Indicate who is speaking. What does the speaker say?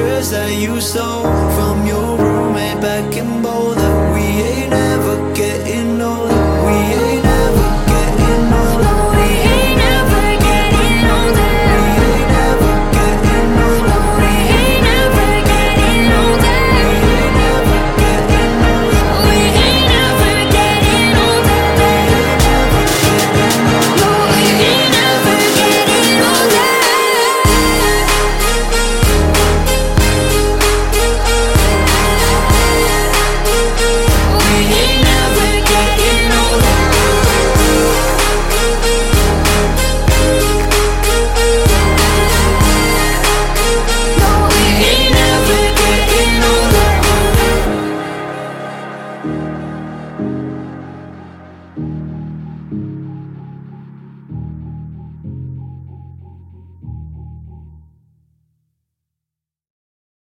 Speaker 1: tears that you stole from your roommate back in Boulder. We ain't ever getting old.